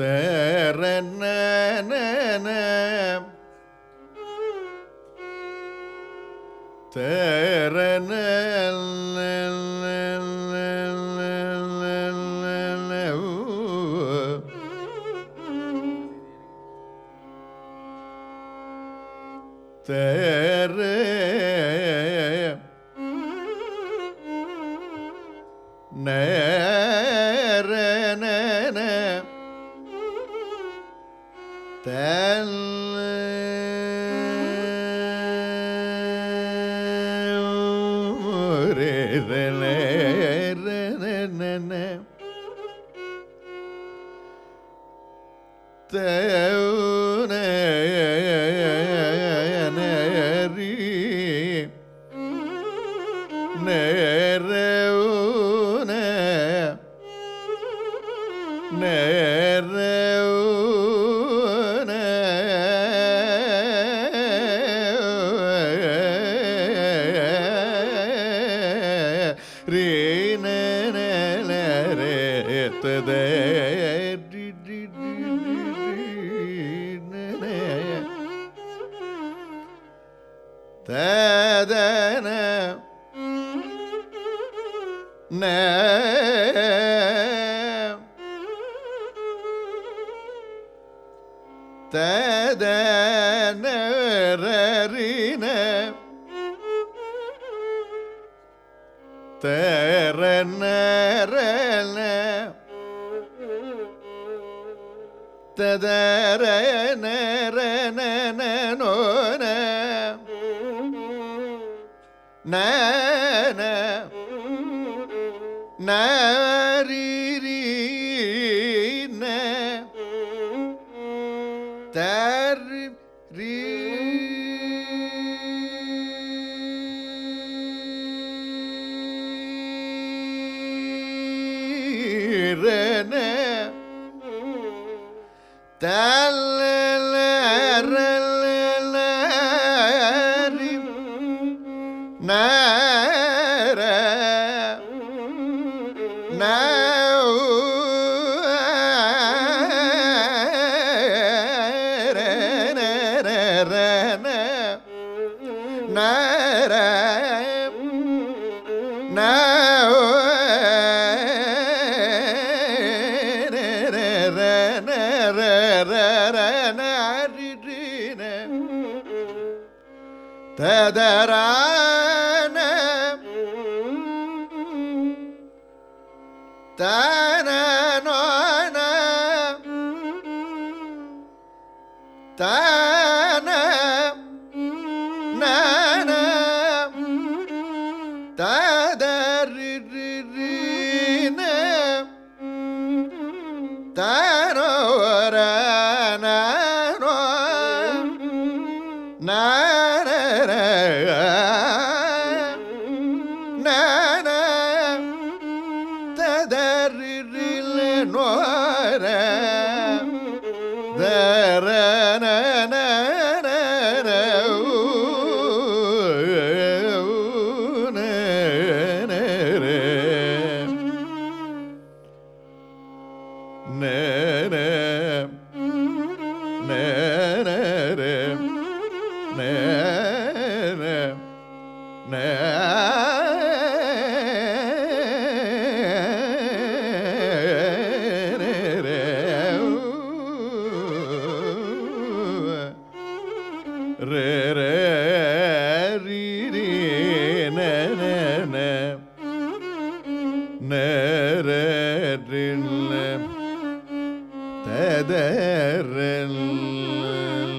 தேரன்ன நேர tadare nare nare na na na ನೋ Música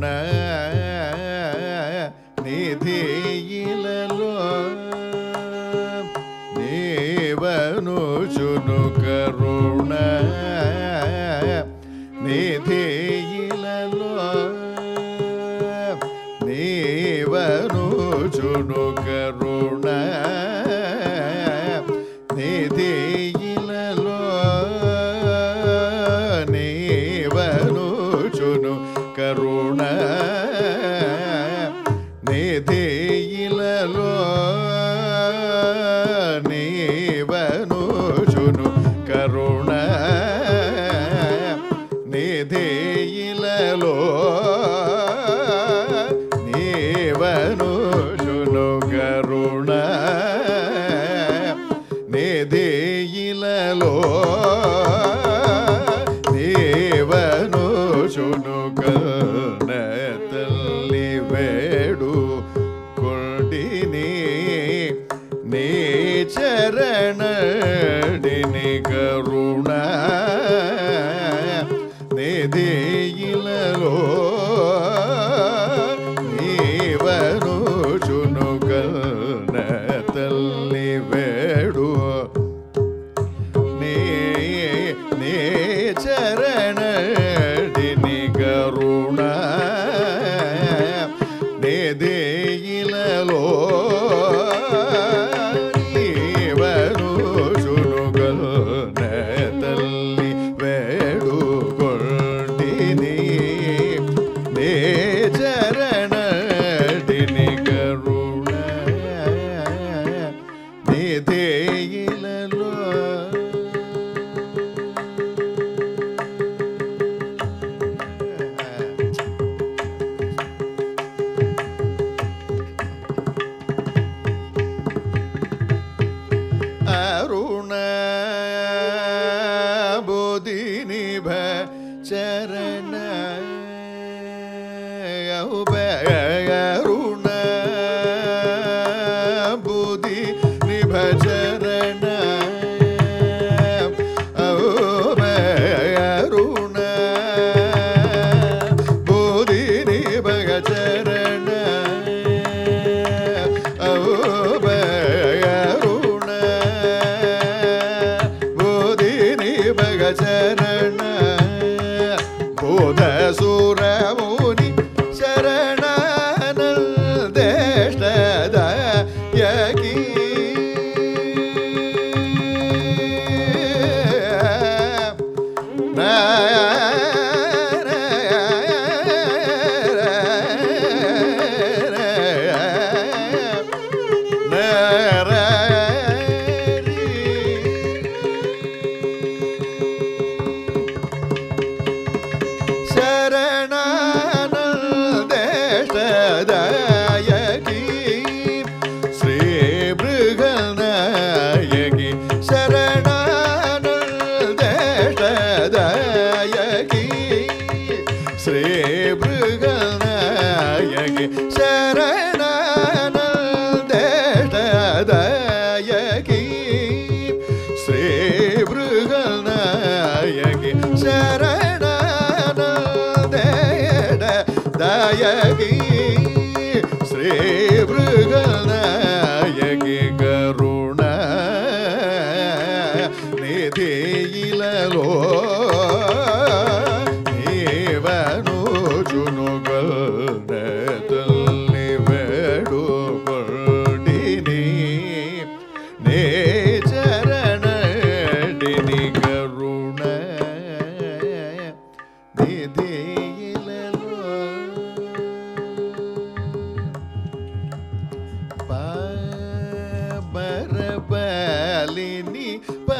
now. நேதேயிலோ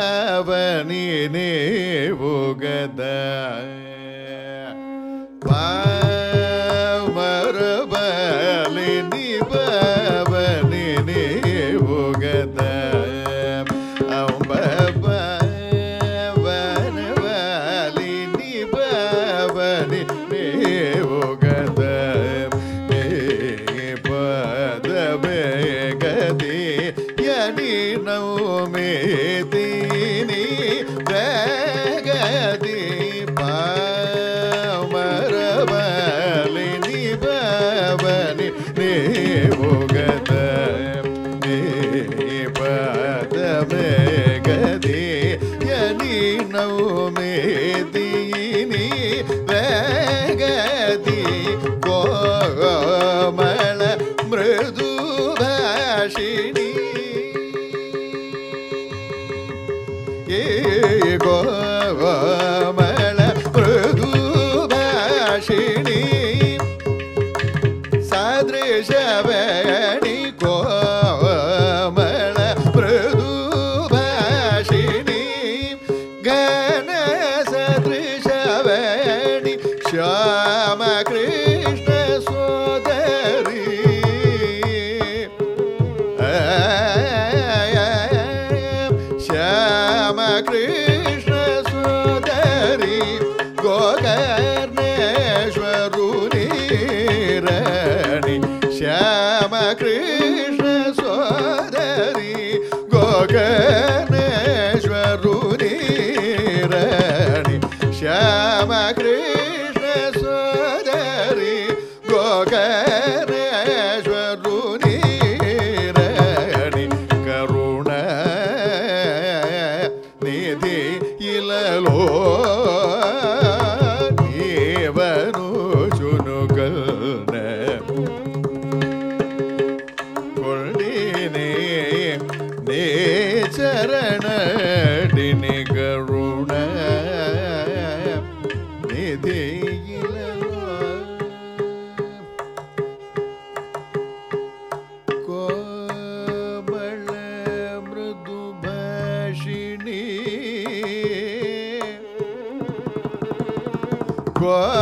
ಅವನೇ ಹೋಗದ quoi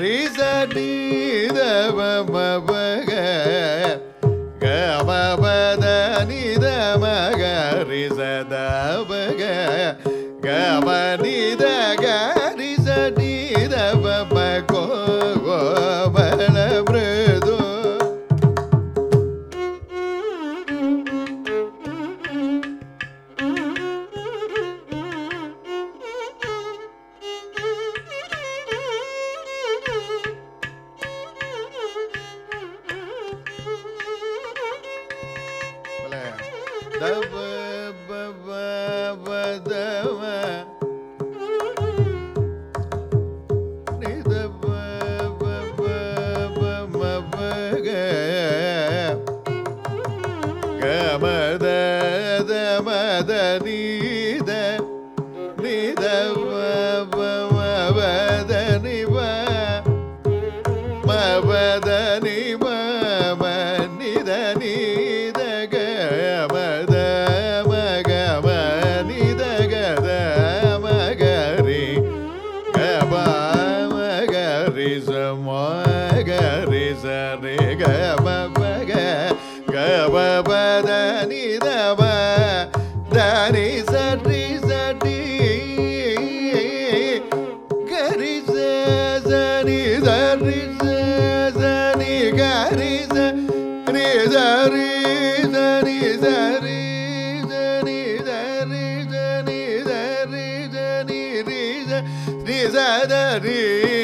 Please, I need a ನಿ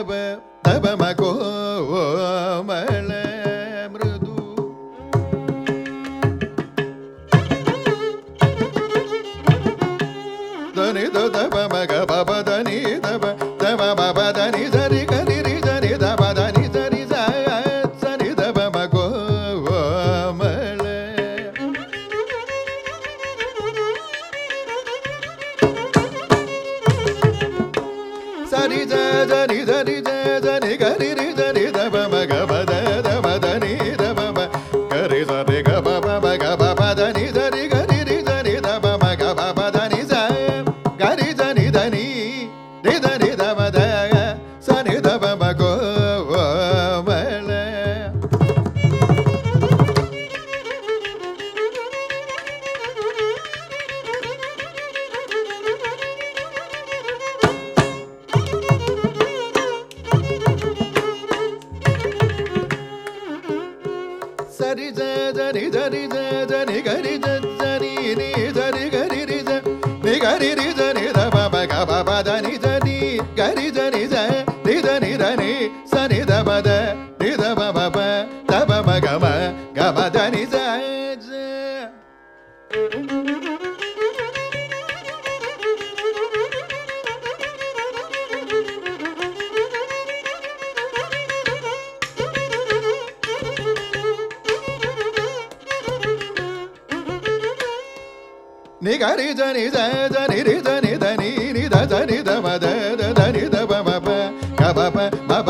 தவ தவமகோ gari da ni da da ni da ni da ni da da ni da ma da da da ni da ba ma ba ga ba ba ma ba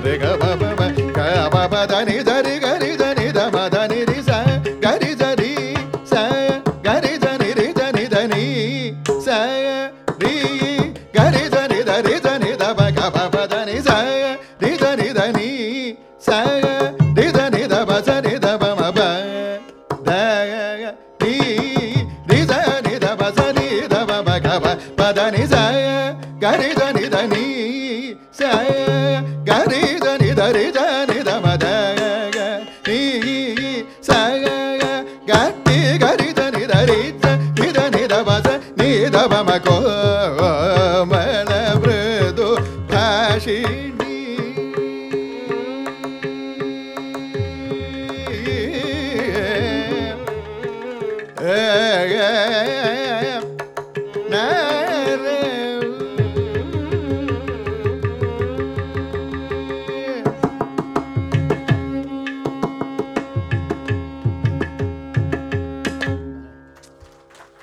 dig